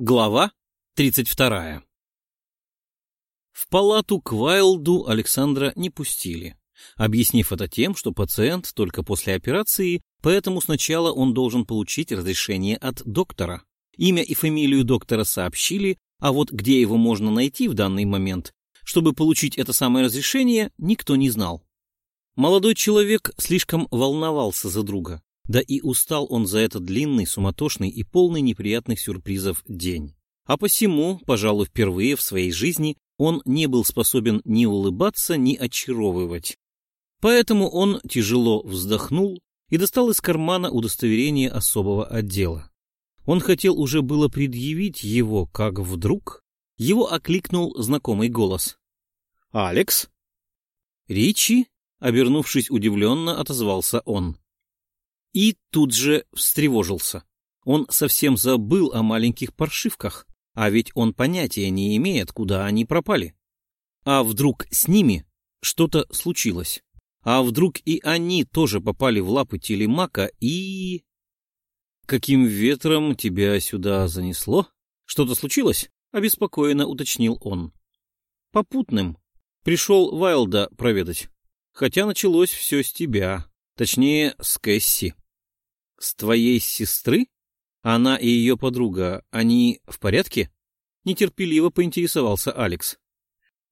Глава 32. В палату к Вайлду Александра не пустили, объяснив это тем, что пациент только после операции, поэтому сначала он должен получить разрешение от доктора. Имя и фамилию доктора сообщили, а вот где его можно найти в данный момент, чтобы получить это самое разрешение, никто не знал. Молодой человек слишком волновался за друга, да и устал он за этот длинный, суматошный и полный неприятных сюрпризов день. А посему, пожалуй, впервые в своей жизни он не был способен ни улыбаться, ни очаровывать. Поэтому он тяжело вздохнул и достал из кармана удостоверение особого отдела. Он хотел уже было предъявить его, как вдруг его окликнул знакомый голос. «Алекс?» Ричи, обернувшись удивленно, отозвался он и тут же встревожился. Он совсем забыл о маленьких паршивках, а ведь он понятия не имеет, куда они пропали. А вдруг с ними что-то случилось? А вдруг и они тоже попали в лапы телемака и... «Каким ветром тебя сюда занесло? Что-то случилось?» — обеспокоенно уточнил он. «Попутным. Пришел Вайлда проведать. Хотя началось все с тебя. Точнее, с Кэсси. С твоей сестры? Она и ее подруга, они в порядке? Нетерпеливо поинтересовался Алекс.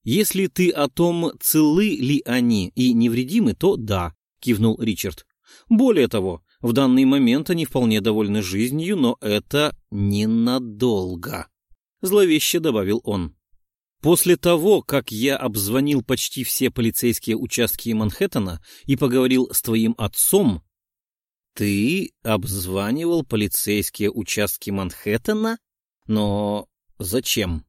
Если ты о том, целы ли они и невредимы, то да, кивнул Ричард. Более того, в данный момент они вполне довольны жизнью, но это ненадолго, зловеще добавил он. После того, как я обзвонил почти все полицейские участки Манхэттена и поговорил с твоим отцом... Ты обзванивал полицейские участки Манхэттена? Но зачем?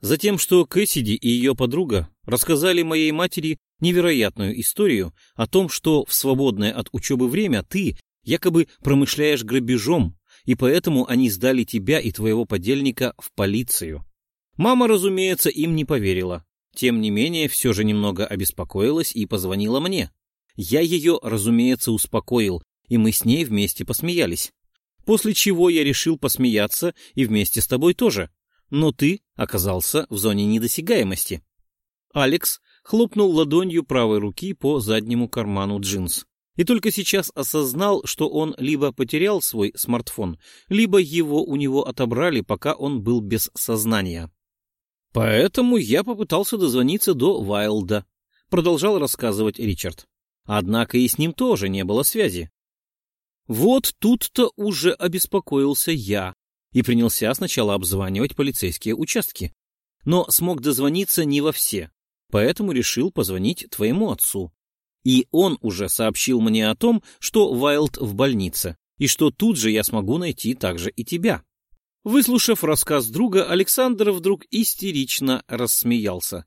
Затем, что Кэссиди и ее подруга рассказали моей матери невероятную историю о том, что в свободное от учебы время ты якобы промышляешь грабежом, и поэтому они сдали тебя и твоего подельника в полицию. Мама, разумеется, им не поверила. Тем не менее, все же немного обеспокоилась и позвонила мне. Я ее, разумеется, успокоил, и мы с ней вместе посмеялись. После чего я решил посмеяться и вместе с тобой тоже. Но ты оказался в зоне недосягаемости. Алекс хлопнул ладонью правой руки по заднему карману джинс. И только сейчас осознал, что он либо потерял свой смартфон, либо его у него отобрали, пока он был без сознания. Поэтому я попытался дозвониться до Вайлда, продолжал рассказывать Ричард. Однако и с ним тоже не было связи. Вот тут-то уже обеспокоился я и принялся сначала обзванивать полицейские участки. Но смог дозвониться не во все, поэтому решил позвонить твоему отцу. И он уже сообщил мне о том, что Вайлд в больнице, и что тут же я смогу найти также и тебя. Выслушав рассказ друга, Александр вдруг истерично рассмеялся.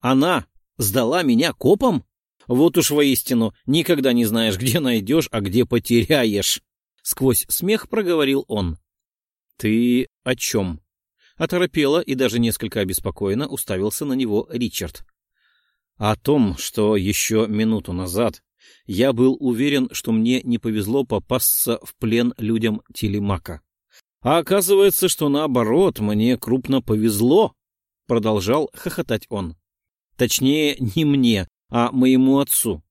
«Она сдала меня копам? Вот уж воистину, никогда не знаешь, где найдешь, а где потеряешь!» Сквозь смех проговорил он. «Ты о чем?» Оторопело и даже несколько обеспокоенно уставился на него Ричард. «О том, что еще минуту назад я был уверен, что мне не повезло попасться в плен людям Телемака. А оказывается, что наоборот, мне крупно повезло, — продолжал хохотать он. Точнее, не мне, а моему отцу.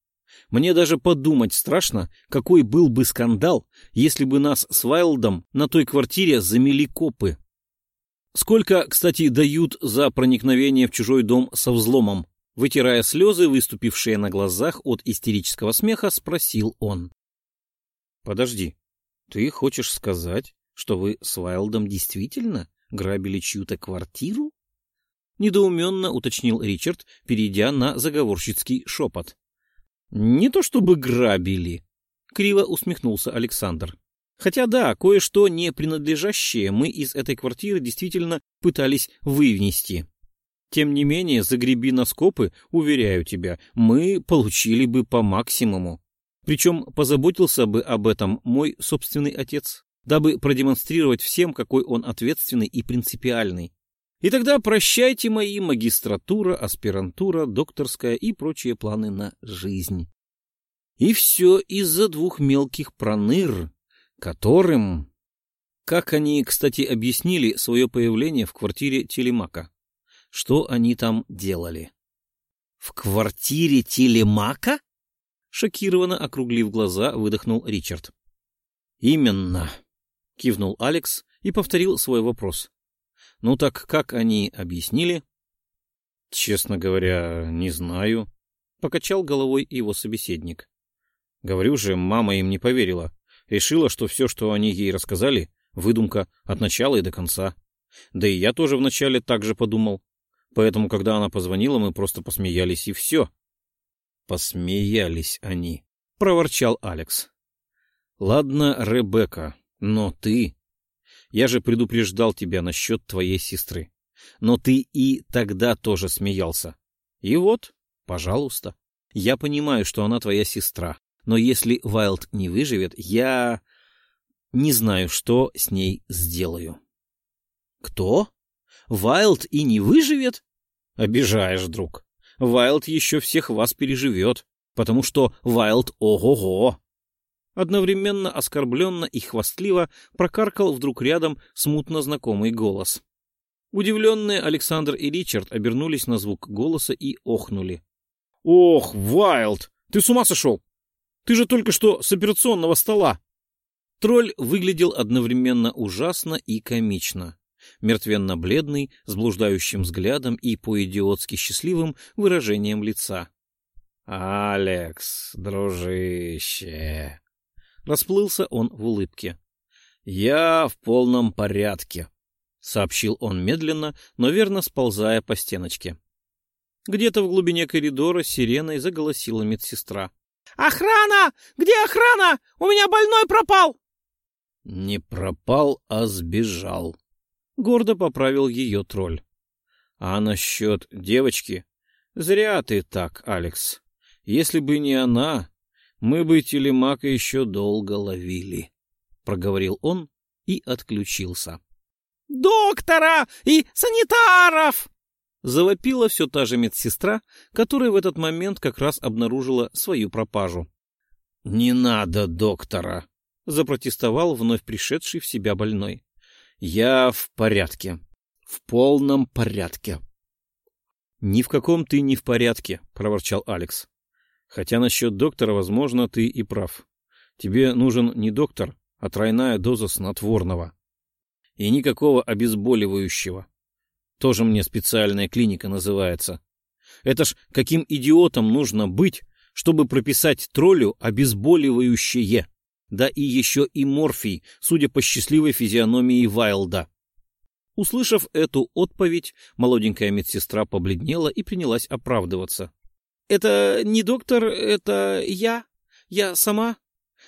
Мне даже подумать страшно, какой был бы скандал, если бы нас с Вайлдом на той квартире замели копы. Сколько, кстати, дают за проникновение в чужой дом со взломом? Вытирая слезы, выступившие на глазах от истерического смеха, спросил он. — Подожди, ты хочешь сказать, что вы с Вайлдом действительно грабили чью-то квартиру? Недоуменно уточнил Ричард, перейдя на заговорщицкий шепот. Не то чтобы грабили, криво усмехнулся Александр. Хотя да, кое-что не принадлежащее мы из этой квартиры действительно пытались вывнести. Тем не менее, загреби на скопы, уверяю тебя, мы получили бы по максимуму. Причем позаботился бы об этом мой собственный отец дабы продемонстрировать всем, какой он ответственный и принципиальный. И тогда прощайте мои магистратура, аспирантура, докторская и прочие планы на жизнь. И все из-за двух мелких проныр, которым... Как они, кстати, объяснили свое появление в квартире Телемака? Что они там делали? В квартире Телемака? Шокированно округлив глаза, выдохнул Ричард. Именно, кивнул Алекс и повторил свой вопрос. Ну так как они объяснили? Честно говоря, не знаю, покачал головой его собеседник. Говорю же, мама им не поверила. Решила, что все, что они ей рассказали, выдумка от начала и до конца. Да и я тоже вначале так же подумал. Поэтому, когда она позвонила, мы просто посмеялись, и все. Посмеялись они, — проворчал Алекс. Ладно, Ребекка, но ты... Я же предупреждал тебя насчет твоей сестры. Но ты и тогда тоже смеялся. И вот, пожалуйста. Я понимаю, что она твоя сестра, но если Вайлд не выживет, я не знаю, что с ней сделаю. Кто? Вайлд и не выживет? Обижаешь, друг. Вайлд еще всех вас переживет, потому что Вайлд ого-го. Одновременно оскорбленно и хвастливо прокаркал вдруг рядом смутно знакомый голос. Удивленные Александр и Ричард обернулись на звук голоса и охнули. — Ох, Вайлд, ты с ума сошел? Ты же только что с операционного стола. Тролль выглядел одновременно ужасно и комично. Мертвенно-бледный, с блуждающим взглядом и по-идиотски счастливым выражением лица. «Алекс, дружище!» Расплылся он в улыбке. «Я в полном порядке», — сообщил он медленно, но верно сползая по стеночке. Где-то в глубине коридора сиреной заголосила медсестра. «Охрана! Где охрана? У меня больной пропал!» «Не пропал, а сбежал», — гордо поправил ее тролль. «А насчет девочки? Зря ты так, Алекс. Если бы не она, мы бы телемака еще долго ловили», — проговорил он и отключился. «Доктора и санитаров!» Завопила все та же медсестра, которая в этот момент как раз обнаружила свою пропажу. «Не надо доктора!» — запротестовал вновь пришедший в себя больной. «Я в порядке. В полном порядке». «Ни в каком ты не в порядке», — проворчал Алекс. «Хотя насчет доктора, возможно, ты и прав. Тебе нужен не доктор, а тройная доза снотворного. И никакого обезболивающего. Тоже мне специальная клиника называется. Это ж каким идиотом нужно быть, чтобы прописать троллю обезболивающее?» да и еще и морфий, судя по счастливой физиономии Вайлда. Услышав эту отповедь, молоденькая медсестра побледнела и принялась оправдываться. — Это не доктор, это я. Я сама.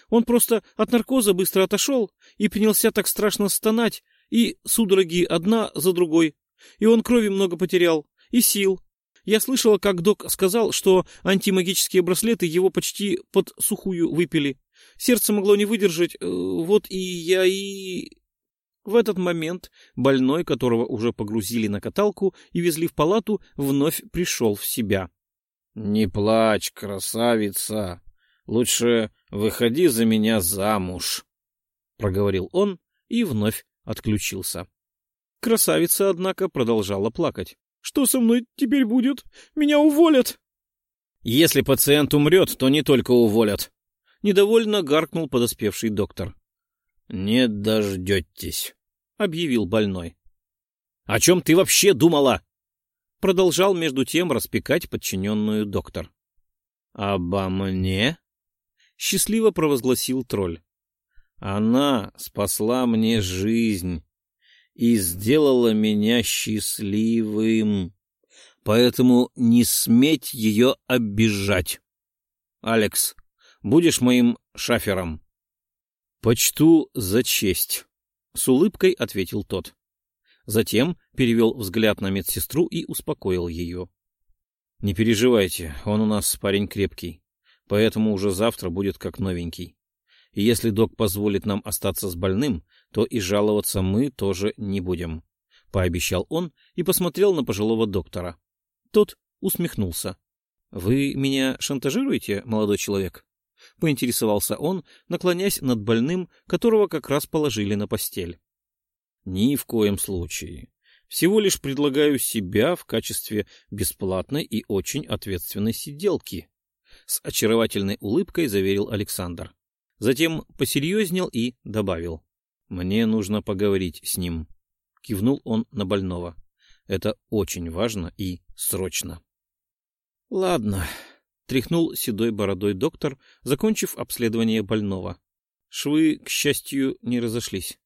Он просто от наркоза быстро отошел и принялся так страшно стонать, и судороги одна за другой. И он крови много потерял, и сил. Я слышала, как док сказал, что антимагические браслеты его почти под сухую выпили. Сердце могло не выдержать, э, вот и я и... В этот момент больной, которого уже погрузили на каталку и везли в палату, вновь пришел в себя. — Не плачь, красавица. Лучше выходи за меня замуж, — проговорил он и вновь отключился. Красавица, однако, продолжала плакать. — Что со мной теперь будет? Меня уволят! — Если пациент умрет, то не только уволят, Недовольно гаркнул подоспевший доктор. — Не дождетесь, — объявил больной. — О чем ты вообще думала? Продолжал между тем распекать подчиненную доктор. — Обо мне? — счастливо провозгласил тролль. — Она спасла мне жизнь и сделала меня счастливым. Поэтому не сметь ее обижать. Алекс, Будешь моим шафером. — Почту за честь, — с улыбкой ответил тот. Затем перевел взгляд на медсестру и успокоил ее. — Не переживайте, он у нас парень крепкий, поэтому уже завтра будет как новенький. И если док позволит нам остаться с больным, то и жаловаться мы тоже не будем, — пообещал он и посмотрел на пожилого доктора. Тот усмехнулся. — Вы меня шантажируете, молодой человек? — поинтересовался он, наклонясь над больным, которого как раз положили на постель. Ни в коем случае. Всего лишь предлагаю себя в качестве бесплатной и очень ответственной сиделки. С очаровательной улыбкой заверил Александр. Затем посерьезнел и добавил. Мне нужно поговорить с ним. Кивнул он на больного. Это очень важно и срочно. Ладно, тряхнул седой бородой доктор, закончив обследование больного. Швы, к счастью, не разошлись.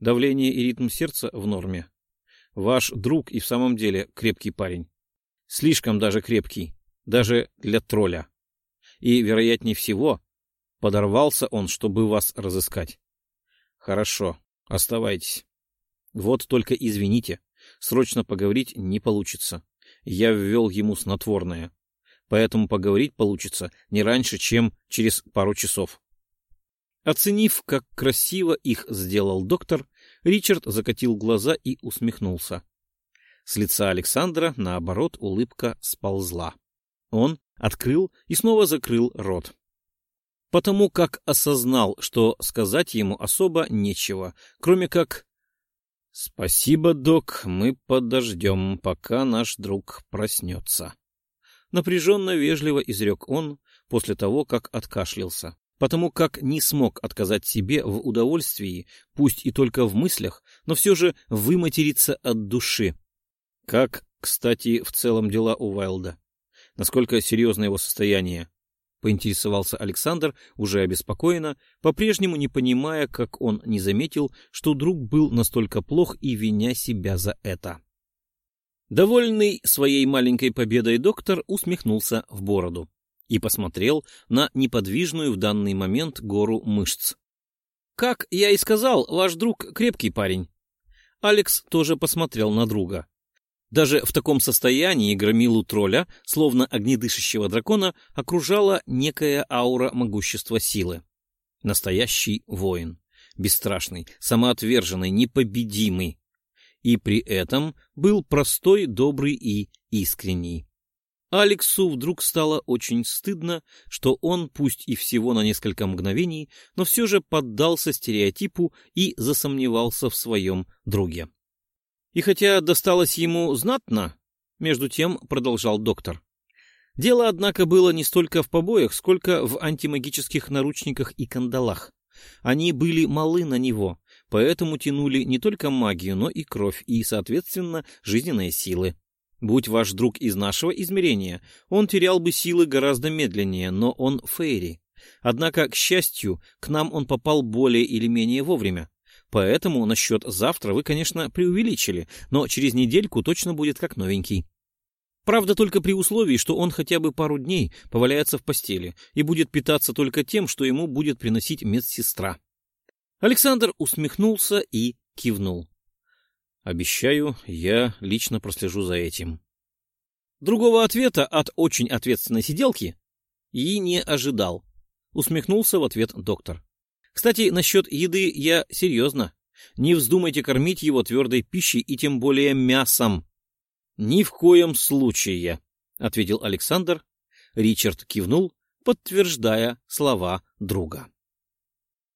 Давление и ритм сердца в норме. Ваш друг и в самом деле крепкий парень. Слишком даже крепкий, даже для тролля. И, вероятнее всего, подорвался он, чтобы вас разыскать. Хорошо, оставайтесь. Вот только извините, срочно поговорить не получится. Я ввел ему снотворное. Поэтому поговорить получится не раньше, чем через пару часов. Оценив, как красиво их сделал доктор, Ричард закатил глаза и усмехнулся. С лица Александра, наоборот, улыбка сползла. Он открыл и снова закрыл рот. Потому как осознал, что сказать ему особо нечего, кроме как «Спасибо, док, мы подождем, пока наш друг проснется». Напряженно вежливо изрек он после того, как откашлялся потому как не смог отказать себе в удовольствии, пусть и только в мыслях, но все же выматериться от души. Как, кстати, в целом дела у Вайлда? Насколько серьезно его состояние? Поинтересовался Александр, уже обеспокоенно, по-прежнему не понимая, как он не заметил, что друг был настолько плох и виня себя за это. Довольный своей маленькой победой доктор усмехнулся в бороду и посмотрел на неподвижную в данный момент гору мышц. «Как я и сказал, ваш друг крепкий парень». Алекс тоже посмотрел на друга. Даже в таком состоянии громилу тролля, словно огнедышащего дракона, окружала некая аура могущества силы. Настоящий воин. Бесстрашный, самоотверженный, непобедимый. И при этом был простой, добрый и искренний. Алексу вдруг стало очень стыдно, что он, пусть и всего на несколько мгновений, но все же поддался стереотипу и засомневался в своем друге. И хотя досталось ему знатно, между тем продолжал доктор. Дело, однако, было не столько в побоях, сколько в антимагических наручниках и кандалах. Они были малы на него, поэтому тянули не только магию, но и кровь, и, соответственно, жизненные силы. Будь ваш друг из нашего измерения, он терял бы силы гораздо медленнее, но он Фейри. Однако, к счастью, к нам он попал более или менее вовремя. Поэтому насчет завтра вы, конечно, преувеличили, но через недельку точно будет как новенький. Правда, только при условии, что он хотя бы пару дней поваляется в постели и будет питаться только тем, что ему будет приносить медсестра. Александр усмехнулся и кивнул. Обещаю, я лично прослежу за этим. Другого ответа от очень ответственной сиделки и не ожидал. Усмехнулся в ответ доктор. Кстати, насчет еды я серьезно. Не вздумайте кормить его твердой пищей и тем более мясом. Ни в коем случае, ответил Александр. Ричард кивнул, подтверждая слова друга.